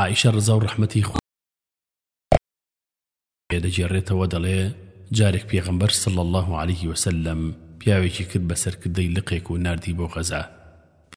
ئایشە ڕزە و ڕحمەتی خۆ پێدەجێڕێتەوە دەڵێ جارێک پێغمبەر سڵ الله عليه وسلم پیاوێکی کرد بەسەرکردەی لقێک و نردی بۆ غەزە